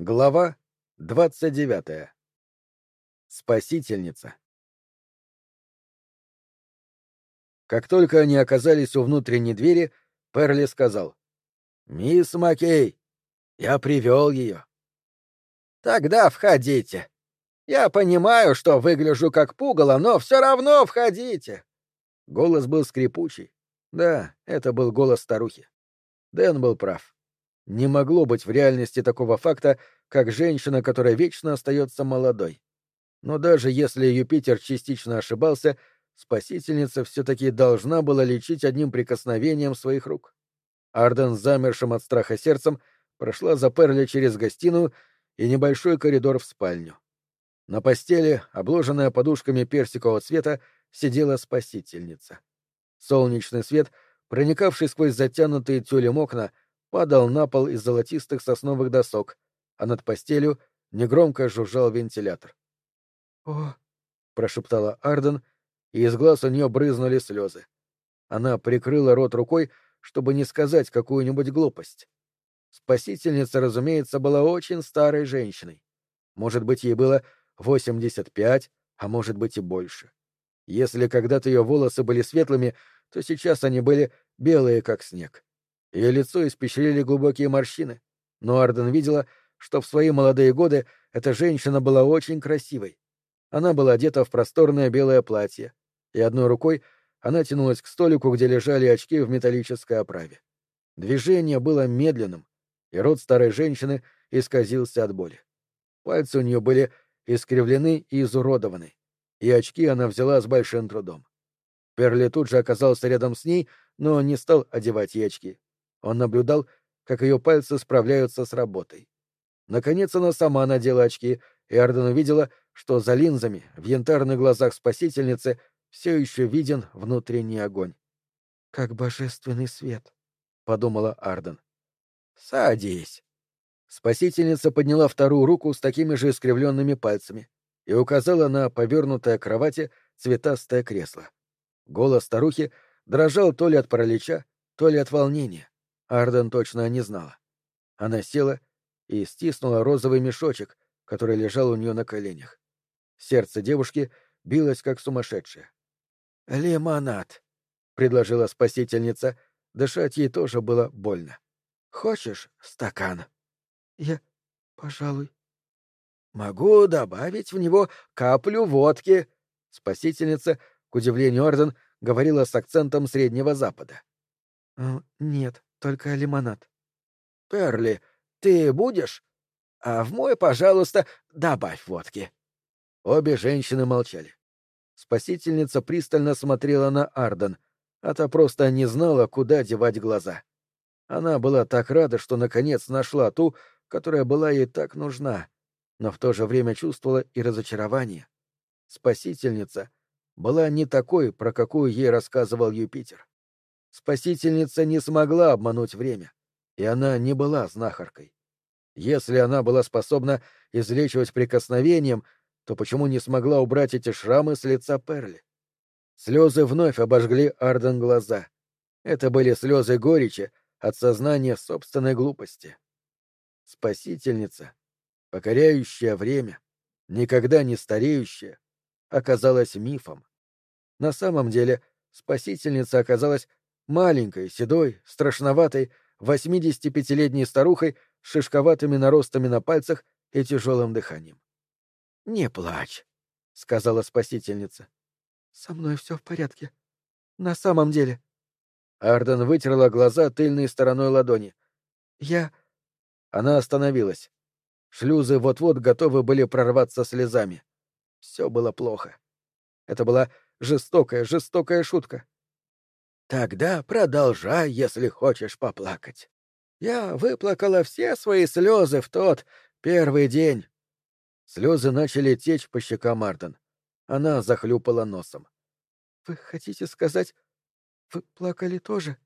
Глава двадцать девятая. Спасительница. Как только они оказались у внутренней двери, Перли сказал. «Мисс Маккей, я привел ее». «Тогда входите. Я понимаю, что выгляжу как пугало, но все равно входите». Голос был скрипучий. Да, это был голос старухи. Дэн был прав. Не могло быть в реальности такого факта, как женщина, которая вечно остается молодой. Но даже если Юпитер частично ошибался, спасительница все-таки должна была лечить одним прикосновением своих рук. Арден с замершим от страха сердцем прошла за Перли через гостиную и небольшой коридор в спальню. На постели, обложенная подушками персикового цвета, сидела спасительница. Солнечный свет, проникавший сквозь затянутые тюлем окна, падал на пол из золотистых сосновых досок, а над постелью негромко жужжал вентилятор. «О!» — прошептала Арден, и из глаз у нее брызнули слезы. Она прикрыла рот рукой, чтобы не сказать какую-нибудь глупость. Спасительница, разумеется, была очень старой женщиной. Может быть, ей было 85, а может быть и больше. Если когда-то ее волосы были светлыми, то сейчас они были белые, как снег. Ее лицо испещрили глубокие морщины, но Арден видела, что в свои молодые годы эта женщина была очень красивой. Она была одета в просторное белое платье, и одной рукой она тянулась к столику, где лежали очки в металлической оправе. Движение было медленным, и рот старой женщины исказился от боли. Пальцы у нее были искривлены и изуродованы, и очки она взяла с большим трудом. Перли тут же оказался рядом с ней, но не стал одевать ей очки. Он наблюдал, как ее пальцы справляются с работой. Наконец она сама надела очки, и Арден увидела, что за линзами в янтарных глазах спасительницы все еще виден внутренний огонь. «Как божественный свет», — подумала Арден. «Садись». Спасительница подняла вторую руку с такими же искривленными пальцами и указала на повернутое к кровати цветастое кресло. Голос старухи дрожал то ли от паралича, то ли от волнения. Арден точно не знала. Она села и стиснула розовый мешочек, который лежал у нее на коленях. Сердце девушки билось как сумасшедшее. «Лимонад», — предложила спасительница. Дышать ей тоже было больно. «Хочешь стакан?» «Я... пожалуй...» «Могу добавить в него каплю водки», — спасительница, к удивлению Орден, говорила с акцентом Среднего Запада. «Э, «Нет, только лимонад. Перли, ты будешь? А в мой, пожалуйста, добавь водки. Обе женщины молчали. Спасительница пристально смотрела на Арден, а та просто не знала, куда девать глаза. Она была так рада, что наконец нашла ту, которая была ей так нужна, но в то же время чувствовала и разочарование. Спасительница была не такой, про какую ей рассказывал Юпитер. Спасительница не смогла обмануть время, и она не была знахаркой. Если она была способна излечивать прикосновением, то почему не смогла убрать эти шрамы с лица Перли? Слезы вновь обожгли Арден глаза. Это были слезы горечи от сознания собственной глупости. Спасительница, покоряющая время, никогда не стареющая, оказалась мифом. На самом деле, спасительница оказалась маленькой, седой, страшноватой, 85-летней старухой с шишковатыми наростами на пальцах и тяжелым дыханием. «Не плачь», — сказала спасительница. «Со мной все в порядке. На самом деле». Арден вытерла глаза тыльной стороной ладони. «Я...» Она остановилась. Шлюзы вот-вот готовы были прорваться слезами. Все было плохо. Это была жестокая, жестокая шутка. Тогда продолжай, если хочешь поплакать. Я выплакала все свои слезы в тот первый день. Слезы начали течь по щекам Арден. Она захлюпала носом. Вы хотите сказать, вы плакали тоже?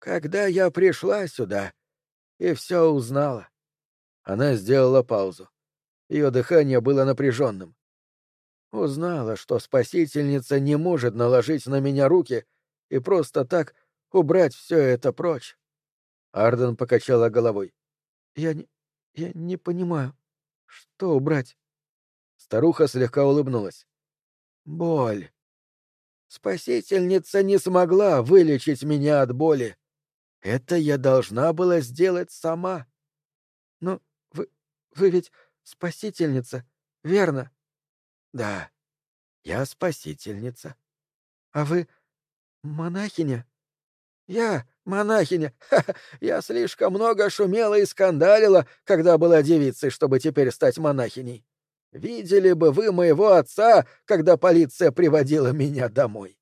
Когда я пришла сюда и все узнала. Она сделала паузу. Ее дыхание было напряженным. Узнала, что спасительница не может наложить на меня руки — и просто так убрать все это прочь. Арден покачала головой. Я не, Я не понимаю, что убрать? Старуха слегка улыбнулась. Боль. Спасительница не смогла вылечить меня от боли. Это я должна была сделать сама. Но вы... вы ведь спасительница, верно? Да, я спасительница. А вы монахиня? Я монахиня. Ха -ха, я слишком много шумела и скандалила, когда была девицей, чтобы теперь стать монахиней. Видели бы вы моего отца, когда полиция приводила меня домой.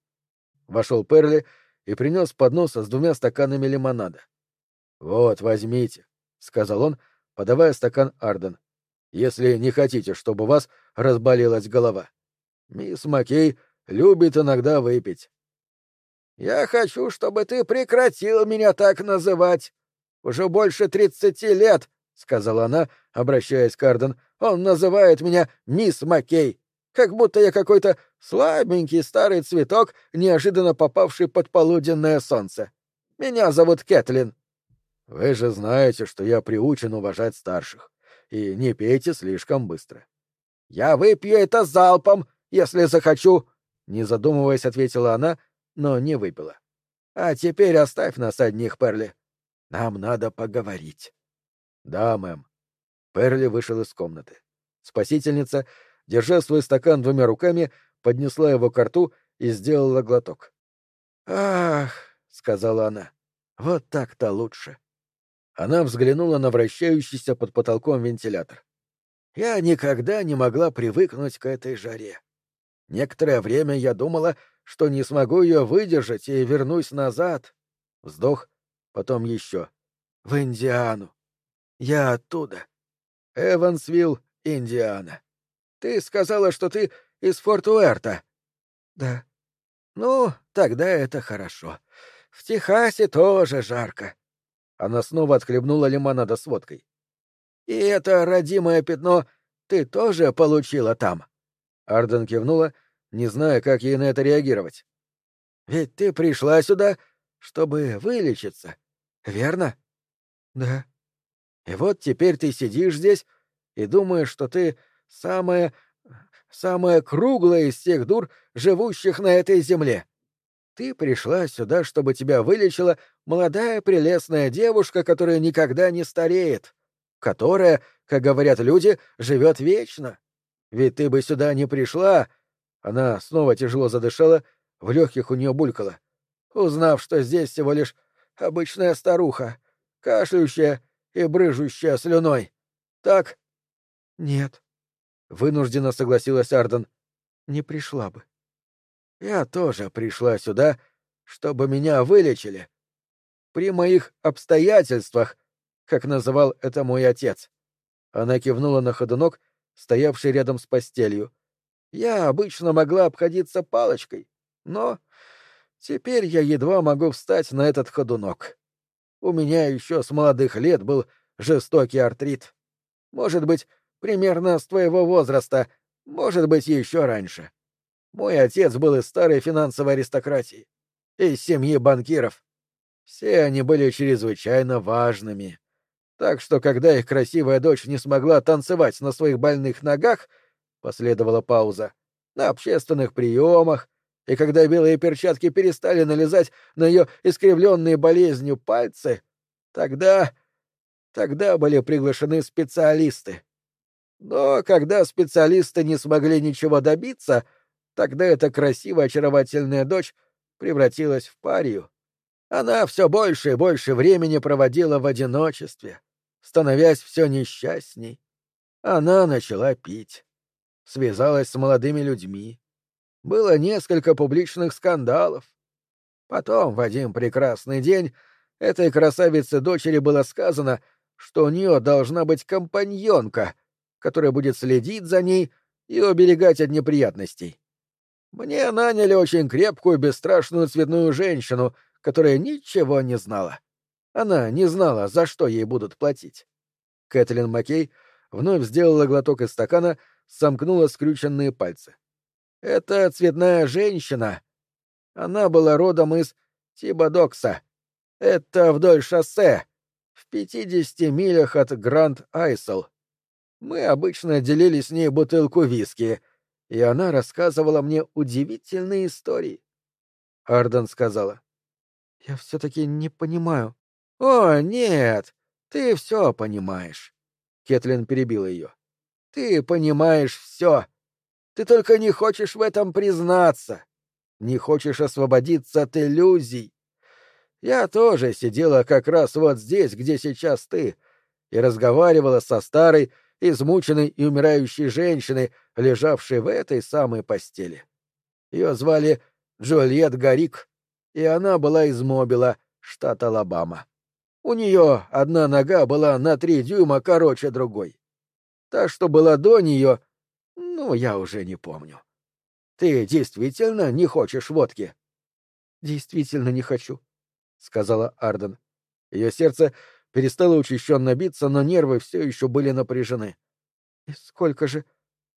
Вошел Перли и принес поднос с двумя стаканами лимонада. Вот, возьмите, сказал он, подавая стакан Арден. Если не хотите, чтобы у вас разболелась голова. Мисс Маккей любит иногда выпить. Я хочу, чтобы ты прекратил меня так называть. Уже больше тридцати лет, сказала она, обращаясь к Арден, он называет меня мисс Маккей, как будто я какой-то слабенький старый цветок, неожиданно попавший под полуденное солнце. Меня зовут Кэтлин. Вы же знаете, что я приучен уважать старших. И не пейте слишком быстро. Я выпью это залпом, если захочу, не задумываясь, ответила она, но не выпила. А теперь оставь нас одних, Перли. Нам надо поговорить. Да, мэм. Перли вышел из комнаты. Спасительница, держа свой стакан двумя руками, поднесла его к рту и сделала глоток. «Ах!» — сказала она. «Вот так-то лучше». Она взглянула на вращающийся под потолком вентилятор. «Я никогда не могла привыкнуть к этой жаре. Некоторое время я думала, что не смогу ее выдержать и вернусь назад. Вздох, потом еще. В Индиану. Я оттуда. Эвансвилл, Индиана. Ты сказала, что ты из Форт-Уэрта. Да. Ну, тогда это хорошо. В Техасе тоже жарко. Она снова отхлебнула лимонада с водкой. И это родимое пятно ты тоже получила там? Арден кивнула, не зная, как ей на это реагировать. Ведь ты пришла сюда, чтобы вылечиться, верно? Да. И вот теперь ты сидишь здесь и думаешь, что ты самая... самая круглая из всех дур, живущих на этой земле. Ты пришла сюда, чтобы тебя вылечила молодая прелестная девушка, которая никогда не стареет, которая, как говорят люди, живет вечно. Ведь ты бы сюда не пришла... Она снова тяжело задышала, в легких у нее булькало. Узнав, что здесь всего лишь обычная старуха, кашляющая и брыжущая слюной. Так? Нет. Вынужденно согласилась Арден. Не пришла бы. Я тоже пришла сюда, чтобы меня вылечили. При моих обстоятельствах, как называл это мой отец. Она кивнула на ходунок, стоявший рядом с постелью. Я обычно могла обходиться палочкой, но теперь я едва могу встать на этот ходунок. У меня еще с молодых лет был жестокий артрит. Может быть, примерно с твоего возраста, может быть, еще раньше. Мой отец был из старой финансовой аристократии, из семьи банкиров. Все они были чрезвычайно важными. Так что, когда их красивая дочь не смогла танцевать на своих больных ногах, последовала пауза, на общественных приемах, и когда белые перчатки перестали налезать на ее искривленные болезнью пальцы, тогда... тогда были приглашены специалисты. Но когда специалисты не смогли ничего добиться, тогда эта красивая очаровательная дочь превратилась в парию. Она все больше и больше времени проводила в одиночестве, становясь все несчастней. Она начала пить. Связалась с молодыми людьми было несколько публичных скандалов. Потом, в один прекрасный день, этой красавице-дочери было сказано, что у нее должна быть компаньонка, которая будет следить за ней и оберегать от неприятностей. Мне наняли очень крепкую, бесстрашную цветную женщину, которая ничего не знала. Она не знала, за что ей будут платить. Кэтлин Маккей вновь сделала глоток из стакана, сомкнула скрюченные пальцы. Это цветная женщина. Она была родом из Тибадокса. Это вдоль шоссе. в пятидесяти милях от Гранд Айсел. Мы обычно делили с ней бутылку виски, и она рассказывала мне удивительные истории. Арден сказала. — Я все-таки не понимаю. — О, нет, ты все понимаешь. Кетлин перебила ее. — Ты понимаешь все. Ты только не хочешь в этом признаться. Не хочешь освободиться от иллюзий. Я тоже сидела как раз вот здесь, где сейчас ты, и разговаривала со старой, измученной и умирающей женщиной, лежавшей в этой самой постели. Ее звали Джульет Гарик, и она была из Мобила, штат Алабама. У нее одна нога была на три дюйма короче другой. Та, что была до нее, ну, я уже не помню. Ты действительно не хочешь водки? Действительно не хочу, сказала Арден. Ее сердце перестало учащенно биться, но нервы все еще были напряжены. И сколько же,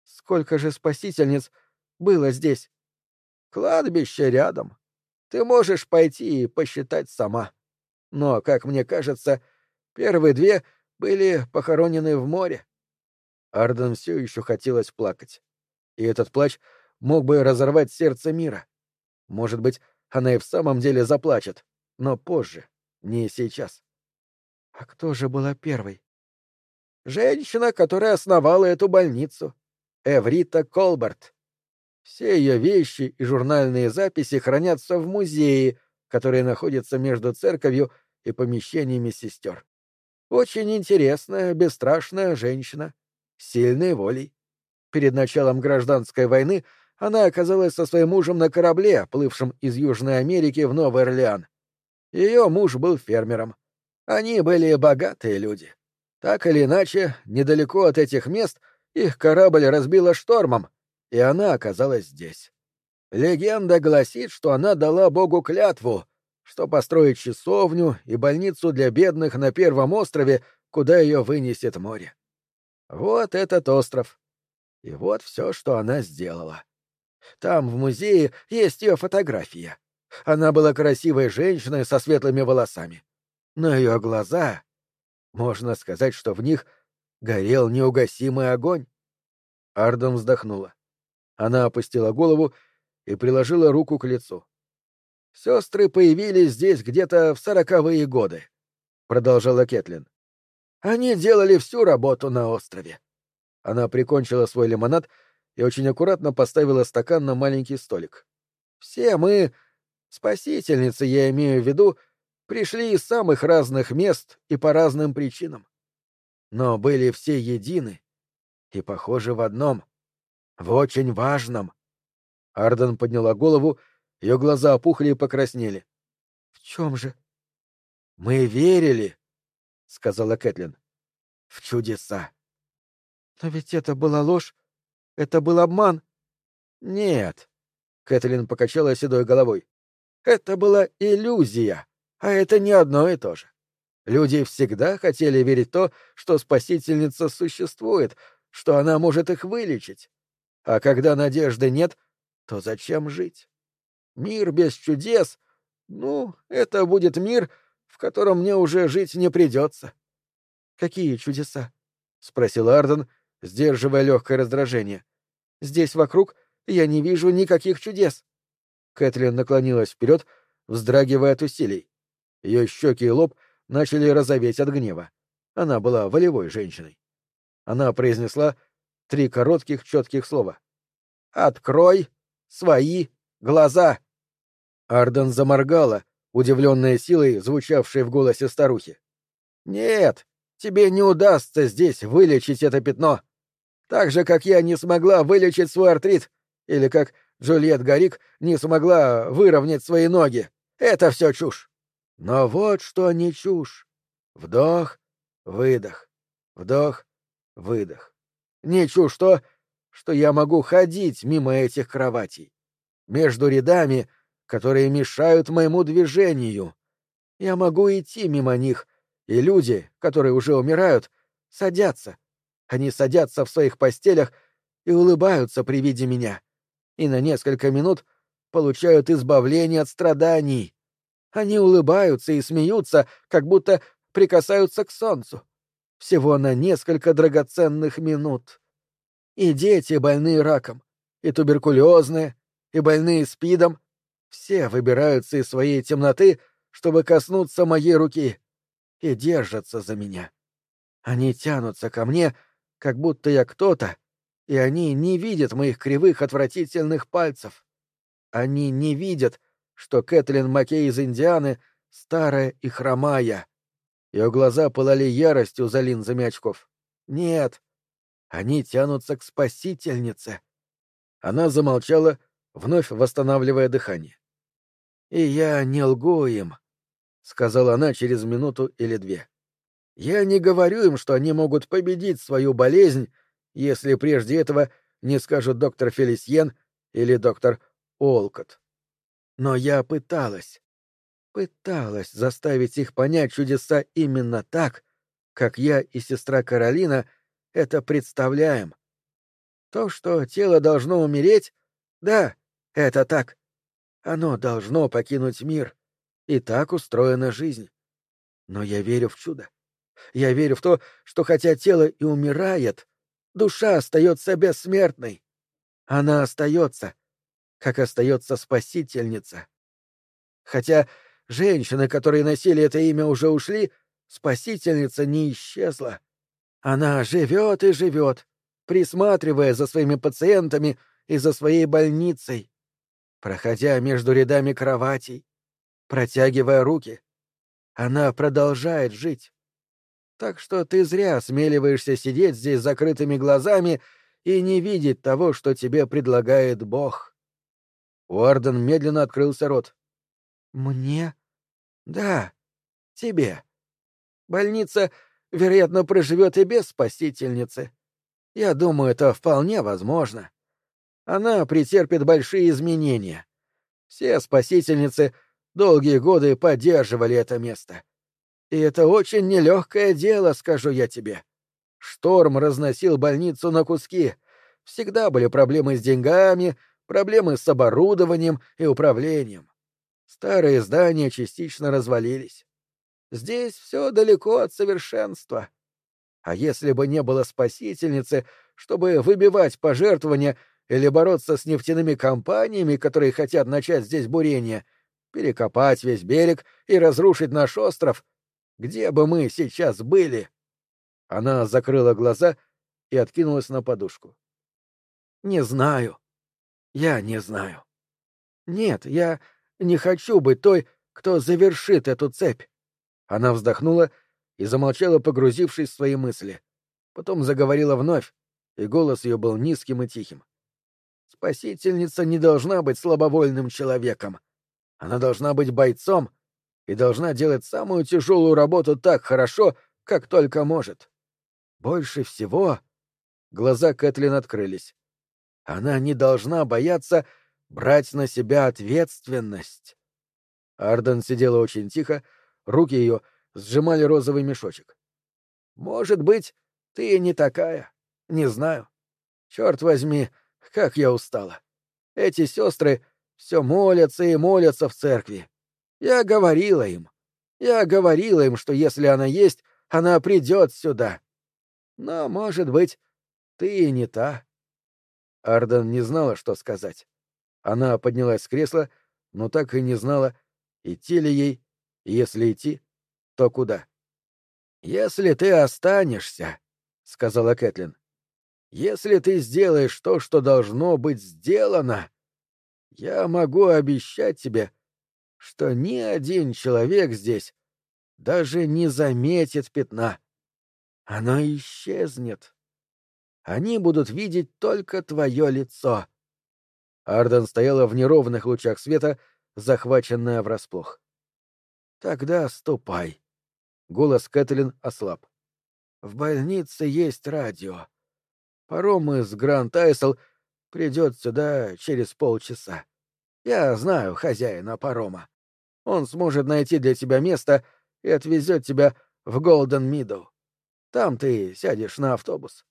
сколько же спасительниц было здесь? Кладбище рядом. Ты можешь пойти и посчитать сама. Но, как мне кажется, первые две были похоронены в море. Арден все еще хотелось плакать. И этот плач мог бы разорвать сердце мира. Может быть, она и в самом деле заплачет, но позже, не сейчас. А кто же была первой? Женщина, которая основала эту больницу. Эврита Колберт. Все ее вещи и журнальные записи хранятся в музее, который находится между церковью и помещениями сестер. Очень интересная, бесстрашная женщина, сильной волей. Перед началом гражданской войны она оказалась со своим мужем на корабле, плывшем из Южной Америки в Новый Орлеан. Ее муж был фермером. Они были богатые люди. Так или иначе, недалеко от этих мест их корабль разбило штормом, и она оказалась здесь. Легенда гласит, что она дала Богу клятву, что построит часовню и больницу для бедных на первом острове, куда ее вынесет море. Вот этот остров. И вот все, что она сделала. Там, в музее, есть ее фотография. Она была красивой женщиной со светлыми волосами. Но ее глаза... Можно сказать, что в них горел неугасимый огонь. Ардом вздохнула. Она опустила голову и приложила руку к лицу. Сестры появились здесь где-то в сороковые годы, продолжала Кетлин. Они делали всю работу на острове. Она прикончила свой лимонад и очень аккуратно поставила стакан на маленький столик. Все мы, спасительницы, я имею в виду, пришли из самых разных мест и по разным причинам. Но были все едины и похожи в одном, в очень важном. Арден подняла голову, ее глаза опухли и покраснели. — В чем же? — Мы верили, — сказала Кэтлин. — В чудеса. — Но ведь это была ложь. Это был обман. — Нет, — Кэтлин покачала седой головой. — Это была иллюзия, а это не одно и то же. Люди всегда хотели верить в то, что спасительница существует, что она может их вылечить. А когда надежды нет, то зачем жить? Мир без чудес, ну, это будет мир, в котором мне уже жить не придется. — Какие чудеса? — спросил Арден, сдерживая легкое раздражение. — Здесь вокруг я не вижу никаких чудес. Кэтлин наклонилась вперед, вздрагивая от усилий. Ее щеки и лоб начали розоветь от гнева. Она была волевой женщиной. Она произнесла три коротких четких слова. «Открой свои глаза!» Арден заморгала, удивленная силой, звучавшей в голосе старухи. «Нет, тебе не удастся здесь вылечить это пятно. Так же, как я не смогла вылечить свой артрит, или как Джульет Гарик не смогла выровнять свои ноги. Это все чушь. Но вот что не чушь. Вдох, выдох, вдох, выдох. Не чушь то, что я могу ходить мимо этих кроватей. Между рядами, которые мешают моему движению. Я могу идти мимо них, и люди, которые уже умирают, садятся. Они садятся в своих постелях и улыбаются при виде меня. И на несколько минут получают избавление от страданий. Они улыбаются и смеются, как будто прикасаются к солнцу. Всего на несколько драгоценных минут. И дети, больные раком, и туберкулезные, и больные спидом, все выбираются из своей темноты, чтобы коснуться моей руки, и держатся за меня. Они тянутся ко мне, как будто я кто-то, и они не видят моих кривых отвратительных пальцев. Они не видят, что Кэтлин Маккей из Индианы старая и хромая. Ее глаза пылали яростью за линзами очков. Нет, они тянутся к спасительнице. Она замолчала, вновь восстанавливая дыхание. И я не лгу им, — сказала она через минуту или две. Я не говорю им, что они могут победить свою болезнь, если прежде этого не скажут доктор Фелисьен или доктор Олкот. Но я пыталась, пыталась заставить их понять чудеса именно так, как я и сестра Каролина это представляем. То, что тело должно умереть, да, это так. Оно должно покинуть мир. И так устроена жизнь. Но я верю в чудо. Я верю в то, что хотя тело и умирает, душа остается бессмертной. Она остается, как остается спасительница. Хотя женщины, которые носили это имя, уже ушли, спасительница не исчезла. Она живет и живет, присматривая за своими пациентами и за своей больницей, проходя между рядами кроватей, протягивая руки. Она продолжает жить. Так что ты зря смеливаешься сидеть здесь с закрытыми глазами и не видеть того, что тебе предлагает Бог. Уорден медленно открылся рот. «Мне?» «Да, тебе. Больница, вероятно, проживет и без спасительницы. Я думаю, это вполне возможно. Она претерпит большие изменения. Все спасительницы долгие годы поддерживали это место. И это очень нелегкое дело, скажу я тебе. Шторм разносил больницу на куски. Всегда были проблемы с деньгами, проблемы с оборудованием и управлением. Старые здания частично развалились. Здесь все далеко от совершенства. А если бы не было спасительницы, чтобы выбивать пожертвования или бороться с нефтяными компаниями, которые хотят начать здесь бурение, перекопать весь берег и разрушить наш остров, где бы мы сейчас были? Она закрыла глаза и откинулась на подушку. Не знаю. Я не знаю. Нет, я не хочу быть той, кто завершит эту цепь. Она вздохнула и замолчала, погрузившись в свои мысли. Потом заговорила вновь, и голос ее был низким и тихим. Спасительница не должна быть слабовольным человеком. Она должна быть бойцом, и должна делать самую тяжелую работу так хорошо, как только может. Больше всего глаза Кэтлин открылись. Она не должна бояться брать на себя ответственность. Арден сидела очень тихо, руки ее сжимали розовый мешочек. Может быть, ты не такая, не знаю. Черт возьми, как я устала. Эти сестры все молятся и молятся в церкви. Я говорила им. Я говорила им, что если она есть, она придет сюда. Но, может быть, ты и не та. Арден не знала, что сказать. Она поднялась с кресла, но так и не знала, идти ли ей, если идти, то куда. «Если ты останешься», — сказала Кэтлин, — «если ты сделаешь то, что должно быть сделано, я могу обещать тебе, что ни один человек здесь даже не заметит пятна. Оно исчезнет. Они будут видеть только твое лицо. Арден стояла в неровных лучах света, захваченная врасплох. Тогда ступай. Голос Кэтлин ослаб. В больнице есть радио. Паром из Гранд Айсел придет сюда через полчаса. Я знаю хозяина парома. Он сможет найти для тебя место и отвезет тебя в Голден Мидоу. Там ты сядешь на автобус.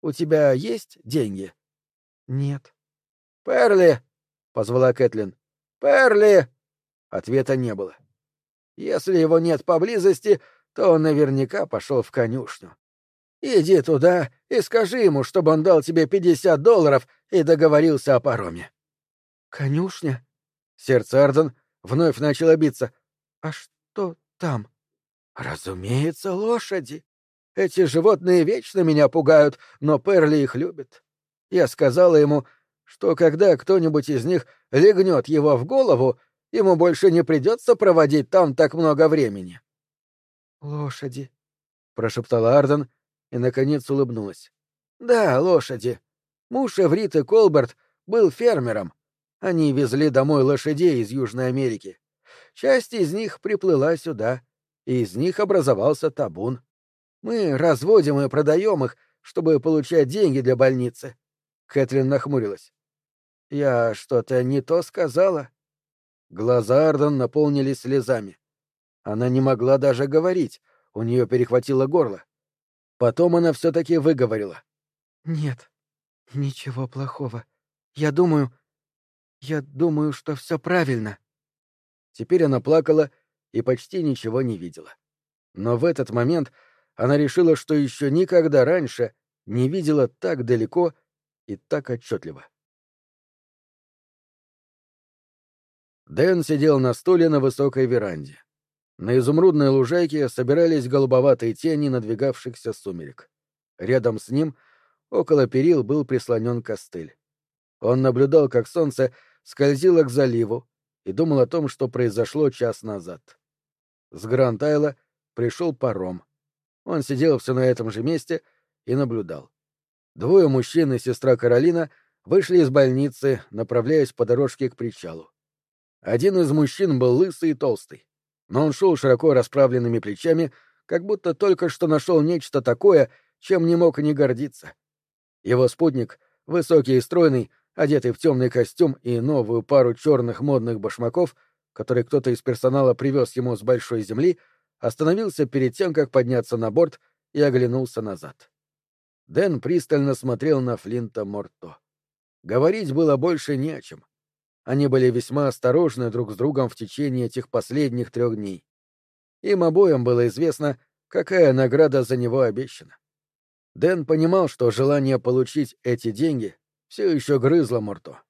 У тебя есть деньги? Нет. Перли! позвала Кэтлин. Перли! Ответа не было. Если его нет поблизости, то он наверняка пошел в конюшню. Иди туда и скажи ему, чтобы он дал тебе пятьдесят долларов и договорился о пароме. Конюшня? Сердце Арден вновь начало биться. А что там? Разумеется, лошади. Эти животные вечно меня пугают, но Перли их любит. Я сказала ему, что когда кто-нибудь из них легнет его в голову, ему больше не придется проводить там так много времени. Лошади, прошептала Арден и, наконец, улыбнулась. Да, лошади. Муж Эвриты Колберт был фермером. Они везли домой лошадей из Южной Америки. Часть из них приплыла сюда, и из них образовался табун. Мы разводим и продаем их, чтобы получать деньги для больницы. Кэтрин нахмурилась. Я что-то не то сказала? Глаза Арден наполнились слезами. Она не могла даже говорить, у нее перехватило горло. Потом она все-таки выговорила. Нет, ничего плохого. Я думаю... Я думаю, что все правильно. Теперь она плакала и почти ничего не видела. Но в этот момент она решила, что еще никогда раньше не видела так далеко и так отчетливо. Дэн сидел на стуле на высокой веранде. На изумрудной лужайке собирались голубоватые тени надвигавшихся сумерек. Рядом с ним, около перил, был прислонен костыль. Он наблюдал, как солнце скользило к заливу, и думал о том, что произошло час назад. С Гранд-Айла пришел паром. Он сидел все на этом же месте и наблюдал. Двое мужчин и сестра Каролина вышли из больницы, направляясь по дорожке к причалу. Один из мужчин был лысый и толстый, но он шел широко расправленными плечами, как будто только что нашел нечто такое, чем не мог не гордиться. Его спутник, высокий и стройный, одетый в темный костюм и новую пару черных модных башмаков, который кто-то из персонала привез ему с большой земли, остановился перед тем, как подняться на борт и оглянулся назад. Дэн пристально смотрел на Флинта Морто. Говорить было больше не о чем. Они были весьма осторожны друг с другом в течение этих последних трех дней. Им обоим было известно, какая награда за него обещана. Дэн понимал, что желание получить эти деньги все еще грызло Морто.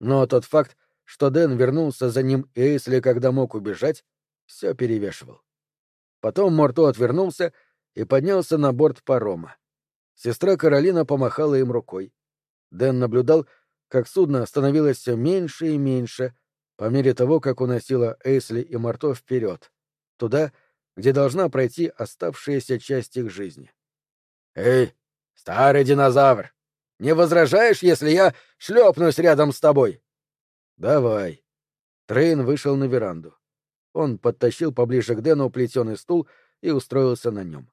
Но тот факт, что Дэн вернулся за ним и Эйсли, когда мог убежать, все перевешивал. Потом Морто отвернулся и поднялся на борт парома. Сестра Каролина помахала им рукой. Дэн наблюдал, как судно становилось все меньше и меньше по мере того, как уносило Эйсли и Марто вперед, туда, где должна пройти оставшаяся часть их жизни. «Эй, старый динозавр, не возражаешь, если я шлепнусь рядом с тобой?» «Давай». Трейн вышел на веранду. Он подтащил поближе к Дэну плетеный стул и устроился на нем.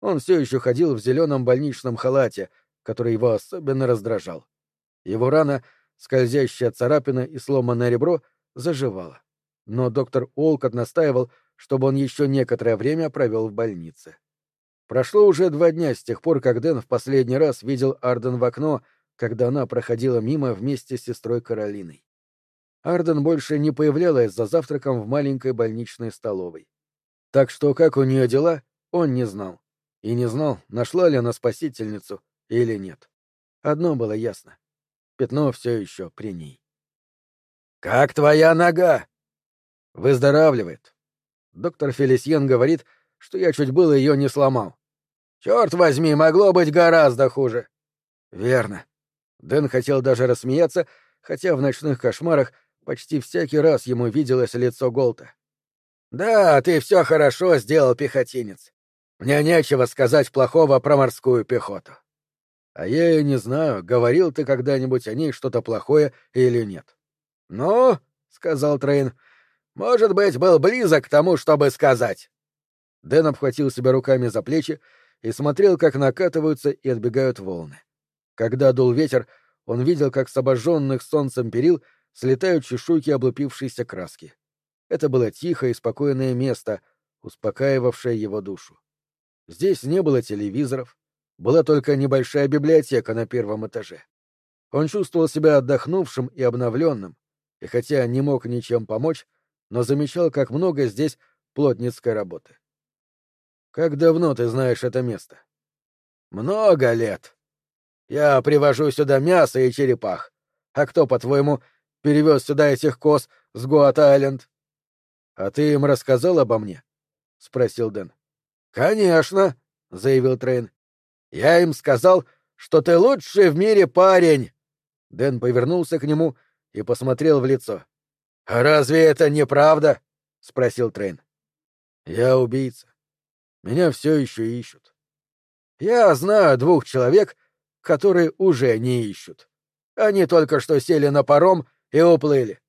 Он все еще ходил в зеленом больничном халате, который его особенно раздражал. Его рана, скользящая царапина и сломанное ребро, заживала. Но доктор Уолкот настаивал, чтобы он еще некоторое время провел в больнице. Прошло уже два дня с тех пор, как Дэн в последний раз видел Арден в окно, когда она проходила мимо вместе с сестрой Каролиной. Арден больше не появлялась за завтраком в маленькой больничной столовой. Так что, как у нее дела, он не знал. И не знал, нашла ли она спасительницу или нет. Одно было ясно. Пятно все еще при ней. «Как твоя нога?» «Выздоравливает. Доктор Фелисьен говорит, что я чуть было ее не сломал. Черт возьми, могло быть гораздо хуже». «Верно». Дэн хотел даже рассмеяться, хотя в ночных кошмарах почти всякий раз ему виделось лицо Голта. «Да, ты все хорошо сделал, пехотинец. Мне нечего сказать плохого про морскую пехоту. А я и не знаю, говорил ты когда-нибудь о ней что-то плохое или нет. Ну, сказал Трейн, может быть, был близок к тому, чтобы сказать. Дэн обхватил себя руками за плечи и смотрел, как накатываются и отбегают волны. Когда дул ветер, он видел, как с обожженных солнцем перил слетают чешуйки облупившейся краски. Это было тихое и спокойное место, успокаивавшее его душу. Здесь не было телевизоров, была только небольшая библиотека на первом этаже. Он чувствовал себя отдохнувшим и обновленным, и хотя не мог ничем помочь, но замечал, как много здесь плотницкой работы. Как давно ты знаешь это место? Много лет. Я привожу сюда мясо и черепах. А кто, по-твоему, перевез сюда этих коз с Гоут-Айленд? А ты им рассказал обо мне? спросил Дэн. Конечно, заявил Трейн. Я им сказал, что ты лучший в мире парень. Дэн повернулся к нему и посмотрел в лицо. «А разве это не правда?» — спросил Трейн. «Я убийца. Меня все еще ищут. Я знаю двух человек, которые уже не ищут. Они только что сели на паром и уплыли».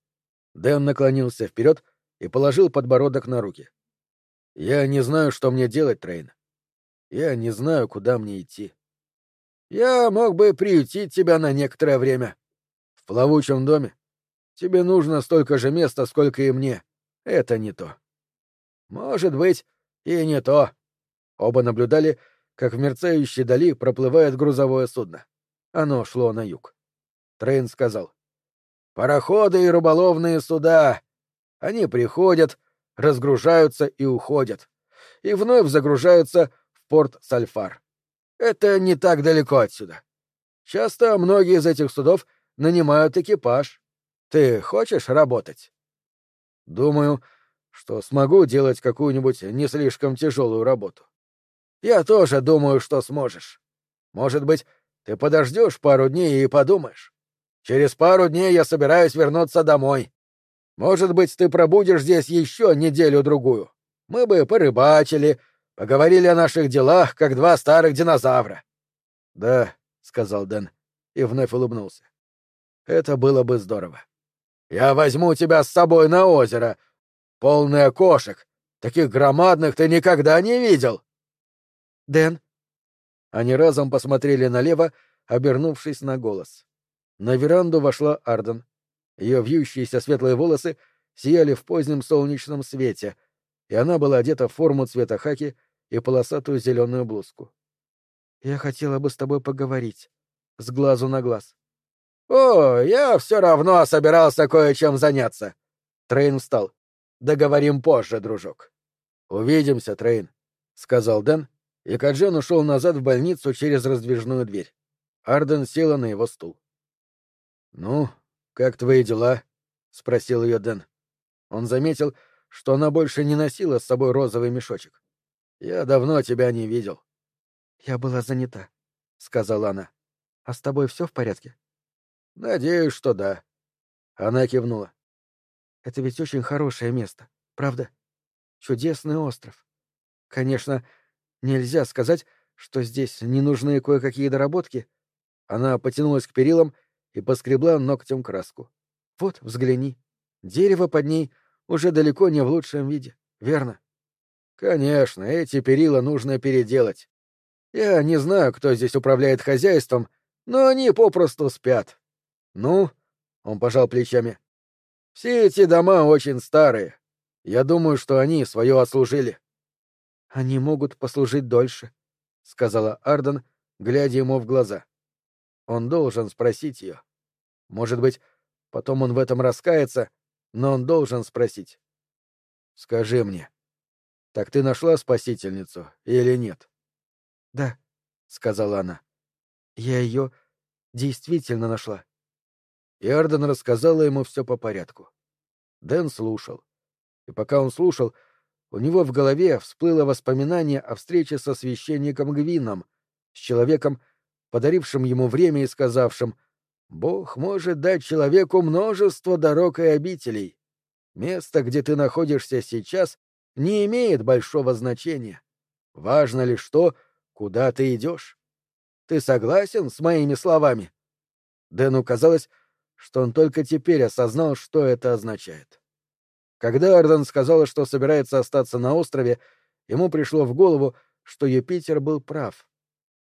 Дэн наклонился вперед и положил подбородок на руки. «Я не знаю, что мне делать, Трейн. Я не знаю, куда мне идти. Я мог бы приютить тебя на некоторое время. В плавучем доме. Тебе нужно столько же места, сколько и мне. Это не то. Может быть, и не то. Оба наблюдали, как в мерцающей дали проплывает грузовое судно. Оно шло на юг. Трейн сказал. «Пароходы и рыболовные суда. Они приходят, разгружаются и уходят. И вновь загружаются порт Сальфар. Это не так далеко отсюда. Часто многие из этих судов нанимают экипаж. Ты хочешь работать? Думаю, что смогу делать какую-нибудь не слишком тяжелую работу. Я тоже думаю, что сможешь. Может быть, ты подождешь пару дней и подумаешь. Через пару дней я собираюсь вернуться домой. Может быть, ты пробудешь здесь еще неделю-другую. Мы бы порыбачили, Поговорили о наших делах, как два старых динозавра. — Да, — сказал Дэн и вновь улыбнулся. — Это было бы здорово. Я возьму тебя с собой на озеро, полное кошек. Таких громадных ты никогда не видел. — Дэн. Они разом посмотрели налево, обернувшись на голос. На веранду вошла Арден. Ее вьющиеся светлые волосы сияли в позднем солнечном свете — и она была одета в форму цвета хаки и полосатую зеленую блузку. «Я хотела бы с тобой поговорить. С глазу на глаз». «О, я все равно собирался кое-чем заняться». Трейн встал. «Договорим позже, дружок». «Увидимся, Трейн», — сказал Дэн, и Каджен ушел назад в больницу через раздвижную дверь. Арден села на его стул. «Ну, как твои дела?» — спросил ее Дэн. Он заметил, что она больше не носила с собой розовый мешочек. «Я давно тебя не видел». «Я была занята», — сказала она. «А с тобой все в порядке?» «Надеюсь, что да». Она кивнула. «Это ведь очень хорошее место, правда? Чудесный остров. Конечно, нельзя сказать, что здесь не нужны кое-какие доработки». Она потянулась к перилам и поскребла ногтем краску. «Вот, взгляни. Дерево под ней уже далеко не в лучшем виде, верно? Конечно, эти перила нужно переделать. Я не знаю, кто здесь управляет хозяйством, но они попросту спят. Ну, он пожал плечами. Все эти дома очень старые. Я думаю, что они свое отслужили. Они могут послужить дольше, сказала Арден, глядя ему в глаза. Он должен спросить ее. Может быть, потом он в этом раскается но он должен спросить. «Скажи мне, так ты нашла спасительницу или нет?» «Да», — сказала она. «Я ее действительно нашла». И Арден рассказала ему все по порядку. Дэн слушал. И пока он слушал, у него в голове всплыло воспоминание о встрече со священником Гвином, с человеком, подарившим ему время и сказавшим — Бог может дать человеку множество дорог и обителей. Место, где ты находишься сейчас, не имеет большого значения. Важно лишь то, куда ты идешь. Ты согласен с моими словами? Дэну казалось, что он только теперь осознал, что это означает. Когда Арден сказала, что собирается остаться на острове, ему пришло в голову, что Юпитер был прав.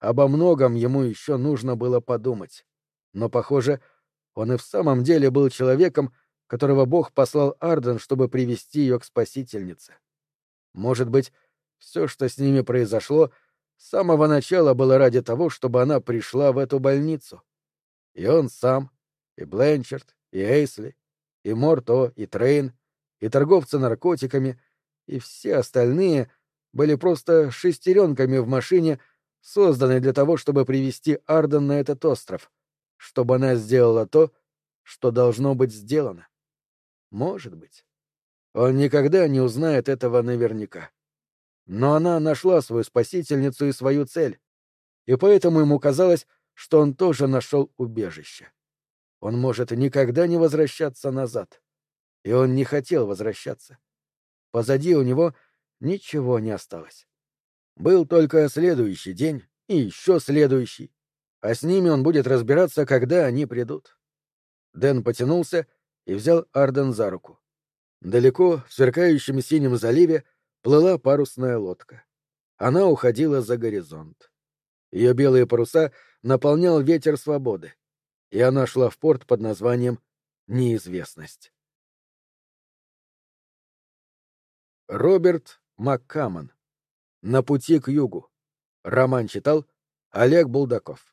Обо многом ему еще нужно было подумать. Но, похоже, он и в самом деле был человеком, которого Бог послал Арден, чтобы привести ее к спасительнице. Может быть, все, что с ними произошло, с самого начала было ради того, чтобы она пришла в эту больницу. И он сам, и Бленчард, и Эйсли, и Марто, и Трейн, и торговцы наркотиками, и все остальные были просто шестеренками в машине, созданной для того, чтобы привести Арден на этот остров, чтобы она сделала то, что должно быть сделано. Может быть. Он никогда не узнает этого наверняка. Но она нашла свою спасительницу и свою цель, и поэтому ему казалось, что он тоже нашел убежище. Он может никогда не возвращаться назад. И он не хотел возвращаться. Позади у него ничего не осталось. Был только следующий день и еще следующий, а с ними он будет разбираться, когда они придут. Дэн потянулся и взял Арден за руку. Далеко, в сверкающем синем заливе, плыла парусная лодка. Она уходила за горизонт. Ее белые паруса наполнял ветер свободы, и она шла в порт под названием «Неизвестность». Роберт Маккамон. «На пути к югу». Роман читал Олег Булдаков.